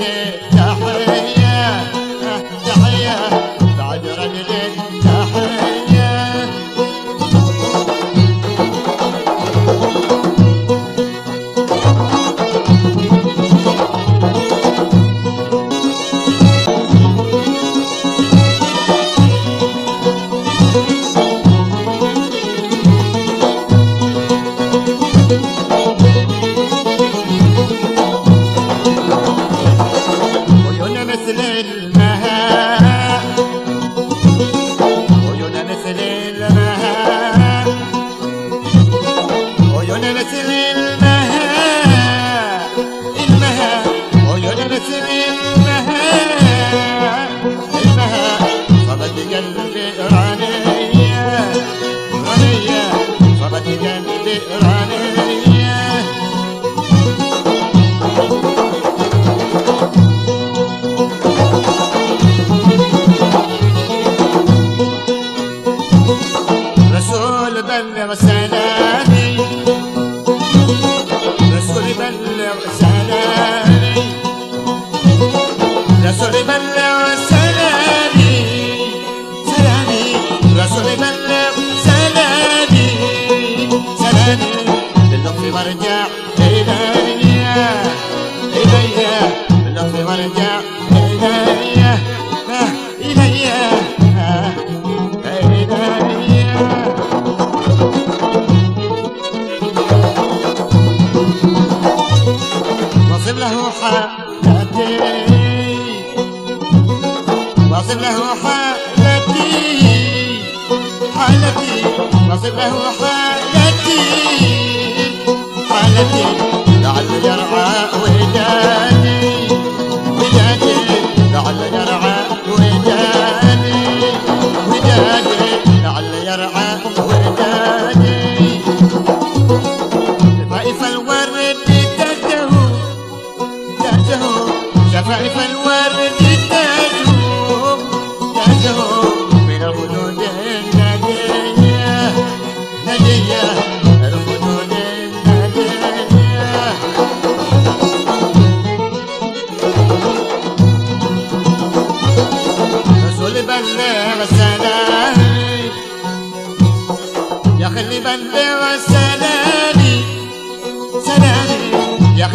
है। சரணி له حالتي واصف له حالتي حالتي واصف له حالتي